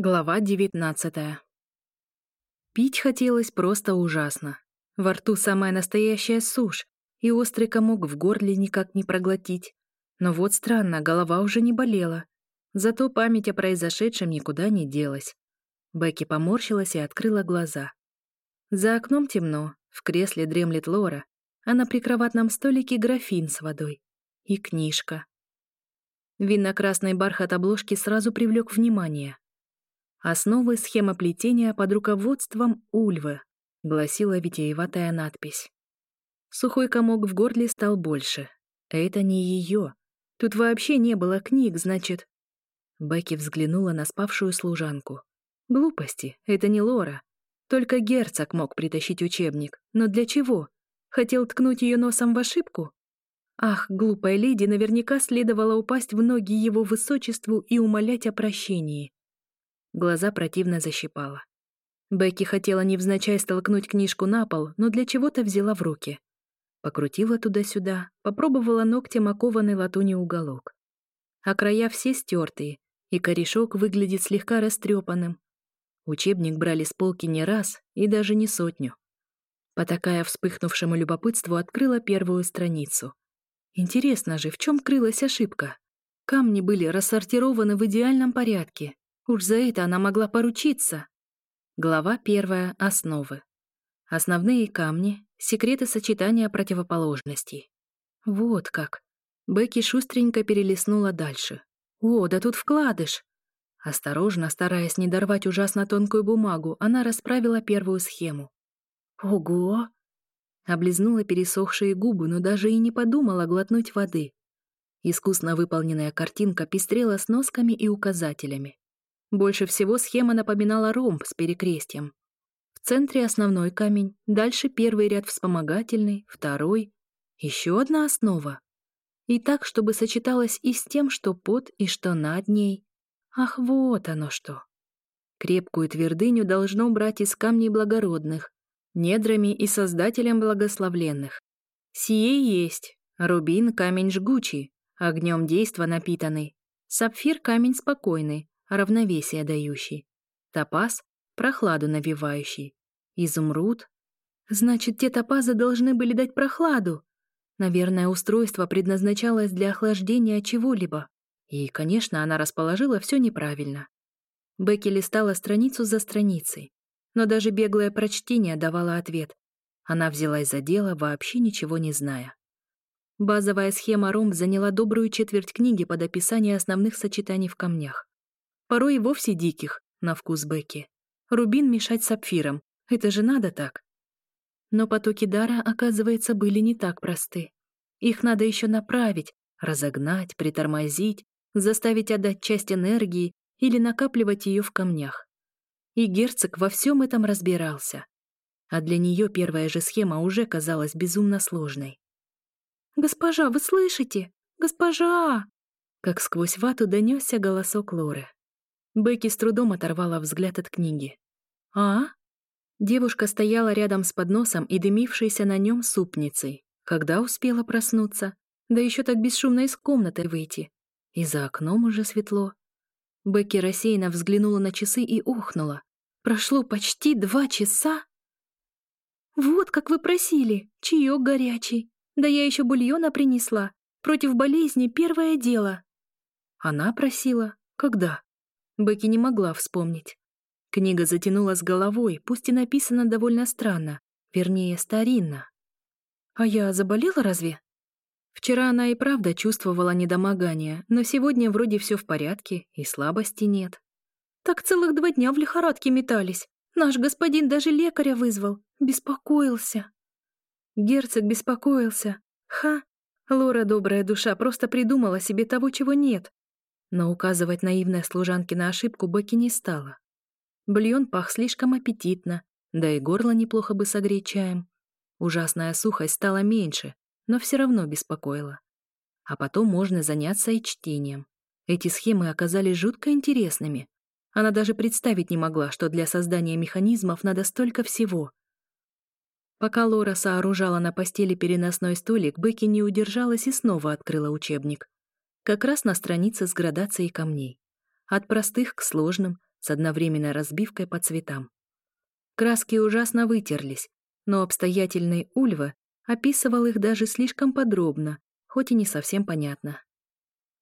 Глава 19 Пить хотелось просто ужасно. Во рту самая настоящая сушь, и острый комок в горле никак не проглотить. Но вот странно, голова уже не болела. Зато память о произошедшем никуда не делась. Бекки поморщилась и открыла глаза. За окном темно, в кресле дремлет Лора, а на прикроватном столике графин с водой. И книжка. Винно-красный бархат обложки сразу привлек внимание — «Основы схема плетения под руководством Ульвы», — гласила витиеватая надпись. Сухой комок в горле стал больше. Это не ее. Тут вообще не было книг, значит... Бекки взглянула на спавшую служанку. Глупости, это не Лора. Только герцог мог притащить учебник. Но для чего? Хотел ткнуть ее носом в ошибку? Ах, глупая леди наверняка следовало упасть в ноги его высочеству и умолять о прощении. Глаза противно защипала. Бекки хотела невзначай столкнуть книжку на пол, но для чего-то взяла в руки. Покрутила туда-сюда, попробовала ногтем окованный латуни уголок. А края все стертые, и корешок выглядит слегка растрепанным. Учебник брали с полки не раз и даже не сотню. Потакая вспыхнувшему любопытству, открыла первую страницу. Интересно же, в чем крылась ошибка? Камни были рассортированы в идеальном порядке, Уж за это она могла поручиться. Глава первая. Основы. Основные камни. Секреты сочетания противоположностей. Вот как. Бекки шустренько перелистнула дальше. «О, да тут вкладыш!» Осторожно, стараясь не дорвать ужасно тонкую бумагу, она расправила первую схему. «Ого!» Облизнула пересохшие губы, но даже и не подумала глотнуть воды. Искусно выполненная картинка пестрела с носками и указателями. Больше всего схема напоминала ромб с перекрестием. В центре основной камень, дальше первый ряд вспомогательный, второй, еще одна основа. И так, чтобы сочеталось и с тем, что под, и что над ней. Ах, вот оно что! Крепкую твердыню должно брать из камней благородных, недрами и создателем благословленных. Сие есть. Рубин — камень жгучий, огнем действа напитанный. Сапфир — камень спокойный, равновесие дающий, топаз — прохладу навивающий изумруд. Значит, те топазы должны были дать прохладу. Наверное, устройство предназначалось для охлаждения чего-либо. И, конечно, она расположила все неправильно. Бекки листала страницу за страницей, но даже беглое прочтение давало ответ. Она взялась за дело, вообще ничего не зная. Базовая схема ромб заняла добрую четверть книги под описание основных сочетаний в камнях порой и вовсе диких, на вкус Бекки. Рубин мешать сапфиром. Это же надо так. Но потоки дара, оказывается, были не так просты. Их надо еще направить, разогнать, притормозить, заставить отдать часть энергии или накапливать ее в камнях. И герцог во всем этом разбирался. А для нее первая же схема уже казалась безумно сложной. «Госпожа, вы слышите? Госпожа!» Как сквозь вату донесся голосок Лоры. Бекки с трудом оторвала взгляд от книги. «А?» Девушка стояла рядом с подносом и дымившейся на нем супницей. Когда успела проснуться? Да еще так бесшумно из комнаты выйти. И за окном уже светло. Бекки рассеянно взглянула на часы и ухнула. «Прошло почти два часа?» «Вот как вы просили! Чаек горячий! Да я еще бульона принесла! Против болезни первое дело!» Она просила. «Когда?» Бекки не могла вспомнить. Книга затянула с головой, пусть и написана довольно странно, вернее, старинно. «А я заболела разве?» Вчера она и правда чувствовала недомогание, но сегодня вроде все в порядке и слабости нет. Так целых два дня в лихорадке метались. Наш господин даже лекаря вызвал. Беспокоился. Герцог беспокоился. Ха! Лора, добрая душа, просто придумала себе того, чего нет. Но указывать наивной служанке на ошибку Бекки не стала. Бульон пах слишком аппетитно, да и горло неплохо бы согреть чаем. Ужасная сухость стала меньше, но все равно беспокоила. А потом можно заняться и чтением. Эти схемы оказались жутко интересными. Она даже представить не могла, что для создания механизмов надо столько всего. Пока Лора сооружала на постели переносной столик, Бекки не удержалась и снова открыла учебник как раз на странице с градацией камней. От простых к сложным, с одновременной разбивкой по цветам. Краски ужасно вытерлись, но обстоятельный Ульва описывал их даже слишком подробно, хоть и не совсем понятно.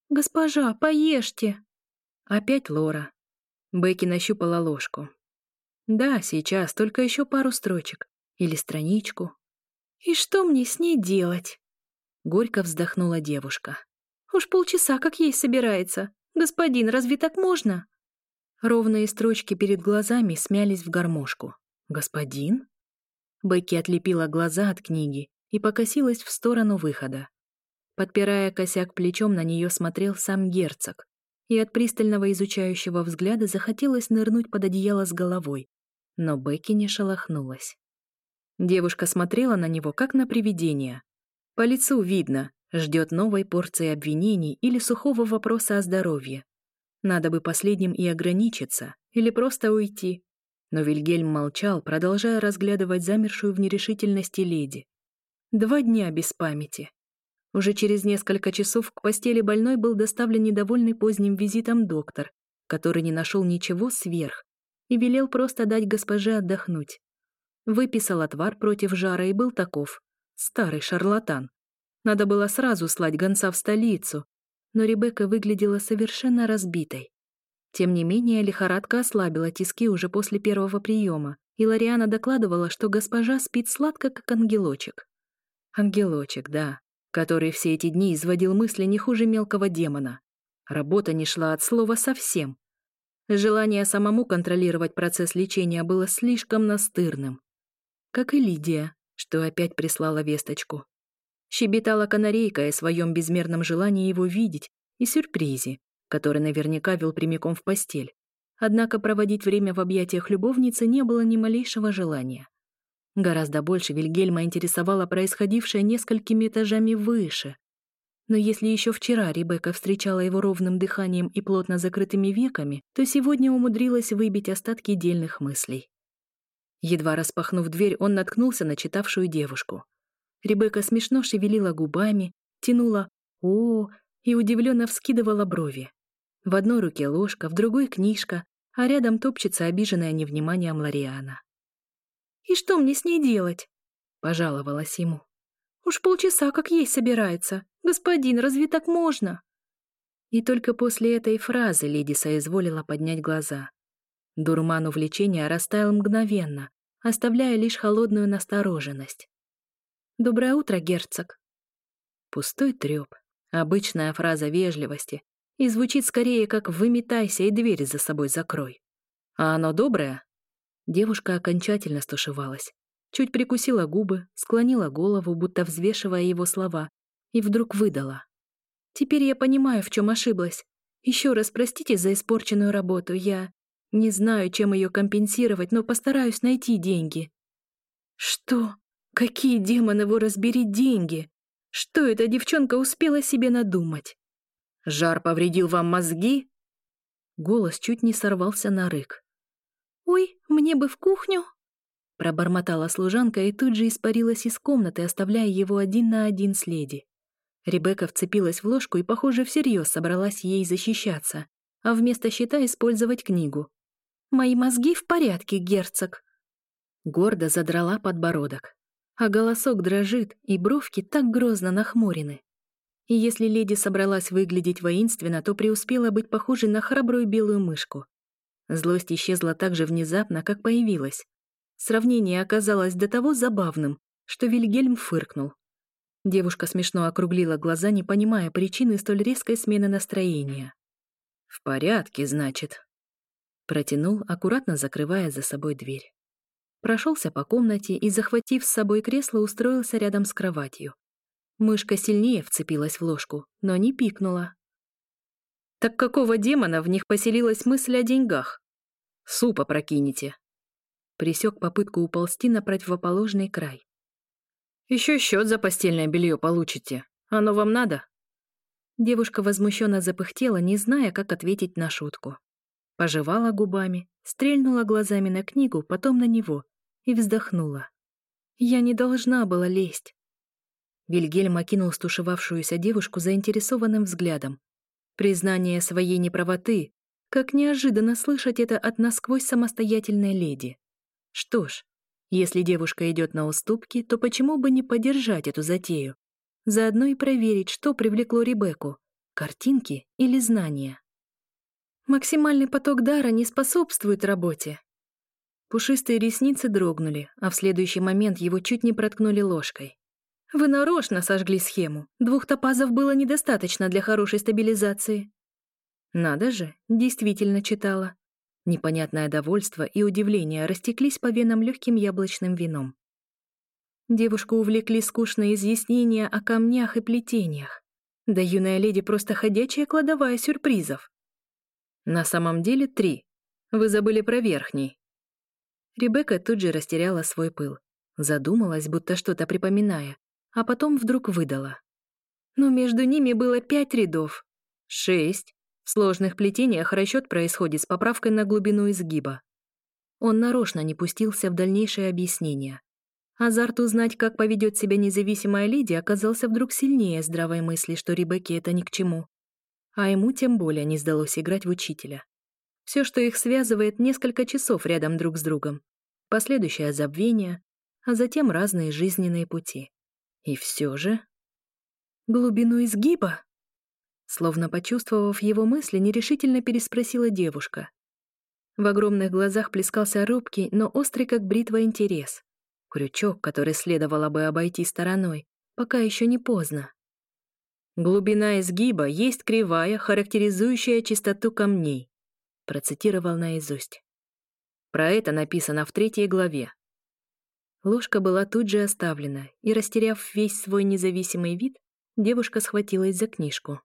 «Госпожа, поешьте!» Опять Лора. Бекки нащупала ложку. «Да, сейчас, только еще пару строчек. Или страничку». «И что мне с ней делать?» Горько вздохнула девушка. Уж полчаса как ей собирается. Господин, разве так можно?» Ровные строчки перед глазами смялись в гармошку. «Господин?» Бекки отлепила глаза от книги и покосилась в сторону выхода. Подпирая косяк плечом, на нее смотрел сам герцог, и от пристального изучающего взгляда захотелось нырнуть под одеяло с головой, но Бекки не шелохнулась. Девушка смотрела на него, как на привидение. По лицу видно, ждет новой порции обвинений или сухого вопроса о здоровье. Надо бы последним и ограничиться, или просто уйти. Но Вильгельм молчал, продолжая разглядывать замершую в нерешительности леди. Два дня без памяти. Уже через несколько часов к постели больной был доставлен недовольный поздним визитом доктор, который не нашел ничего сверх и велел просто дать госпоже отдохнуть. Выписал отвар против жара и был таков. Старый шарлатан. Надо было сразу слать гонца в столицу, но Ребекка выглядела совершенно разбитой. Тем не менее, лихорадка ослабила тиски уже после первого приема, и Лориана докладывала, что госпожа спит сладко, как ангелочек. Ангелочек, да, который все эти дни изводил мысли не хуже мелкого демона. Работа не шла от слова совсем. Желание самому контролировать процесс лечения было слишком настырным. Как и Лидия, что опять прислала весточку. Щебетала канарейка о своем безмерном желании его видеть и сюрпризе, который наверняка вел прямиком в постель. Однако проводить время в объятиях любовницы не было ни малейшего желания. Гораздо больше Вильгельма интересовало происходившее несколькими этажами выше. Но если еще вчера Ребекка встречала его ровным дыханием и плотно закрытыми веками, то сегодня умудрилась выбить остатки дельных мыслей. Едва распахнув дверь, он наткнулся на читавшую девушку — Ребекка смешно шевелила губами, тянула «О!» и удивленно вскидывала брови. В одной руке ложка, в другой книжка, а рядом топчется обиженная невниманием Лориана. «И что мне с ней делать?» — пожаловалась ему. «Уж полчаса как ей собирается. Господин, разве так можно?» И только после этой фразы леди соизволила поднять глаза. Дурман увлечения растаял мгновенно, оставляя лишь холодную настороженность. «Доброе утро, герцог!» Пустой трёп. Обычная фраза вежливости. И звучит скорее, как «выметайся и дверь за собой закрой». «А оно доброе?» Девушка окончательно стушевалась. Чуть прикусила губы, склонила голову, будто взвешивая его слова, и вдруг выдала. «Теперь я понимаю, в чем ошиблась. Еще раз простите за испорченную работу. Я не знаю, чем ее компенсировать, но постараюсь найти деньги». «Что?» Какие демоны его разбери деньги? Что эта девчонка успела себе надумать? Жар повредил вам мозги? Голос чуть не сорвался на рык. «Ой, мне бы в кухню!» Пробормотала служанка и тут же испарилась из комнаты, оставляя его один на один с леди. Ребекка вцепилась в ложку и, похоже, всерьез собралась ей защищаться, а вместо щита использовать книгу. «Мои мозги в порядке, герцог!» Гордо задрала подбородок а голосок дрожит, и бровки так грозно нахмурены. И если леди собралась выглядеть воинственно, то преуспела быть похожей на храбрую белую мышку. Злость исчезла так же внезапно, как появилась. Сравнение оказалось до того забавным, что Вильгельм фыркнул. Девушка смешно округлила глаза, не понимая причины столь резкой смены настроения. «В порядке, значит», — протянул, аккуратно закрывая за собой дверь прошелся по комнате и, захватив с собой кресло, устроился рядом с кроватью. Мышка сильнее вцепилась в ложку, но не пикнула. «Так какого демона в них поселилась мысль о деньгах? Супа прокинете!» Присек попытку уползти на противоположный край. «Еще счет за постельное белье получите. Оно вам надо?» Девушка возмущенно запыхтела, не зная, как ответить на шутку пожевала губами, стрельнула глазами на книгу, потом на него, и вздохнула. «Я не должна была лезть». Вильгельм окинул стушевавшуюся девушку заинтересованным взглядом. Признание своей неправоты, как неожиданно слышать это от насквозь самостоятельной леди. Что ж, если девушка идет на уступки, то почему бы не поддержать эту затею? Заодно и проверить, что привлекло Ребекку — картинки или знания. Максимальный поток дара не способствует работе. Пушистые ресницы дрогнули, а в следующий момент его чуть не проткнули ложкой. Вы нарочно сожгли схему. Двух топазов было недостаточно для хорошей стабилизации. Надо же, действительно читала. Непонятное довольство и удивление растеклись по венам легким яблочным вином. Девушку увлекли скучные изъяснения о камнях и плетениях. Да юная леди просто ходячая кладовая сюрпризов. На самом деле три. Вы забыли про верхний. Ребекка тут же растеряла свой пыл. Задумалась, будто что-то припоминая, а потом вдруг выдала. Но между ними было пять рядов. Шесть. В сложных плетениях расчет происходит с поправкой на глубину изгиба. Он нарочно не пустился в дальнейшее объяснение. Азарт узнать, как поведет себя независимая леди, оказался вдруг сильнее здравой мысли, что Ребекке это ни к чему а ему тем более не сдалось играть в учителя. Все, что их связывает, несколько часов рядом друг с другом, последующее забвение, а затем разные жизненные пути. И все же... «Глубину изгиба?» Словно почувствовав его мысли, нерешительно переспросила девушка. В огромных глазах плескался робкий, но острый как бритва интерес. Крючок, который следовало бы обойти стороной, пока еще не поздно. Глубина изгиба есть кривая, характеризующая чистоту камней, процитировал наизусть. Про это написано в третьей главе. Ложка была тут же оставлена, и, растеряв весь свой независимый вид, девушка схватилась за книжку.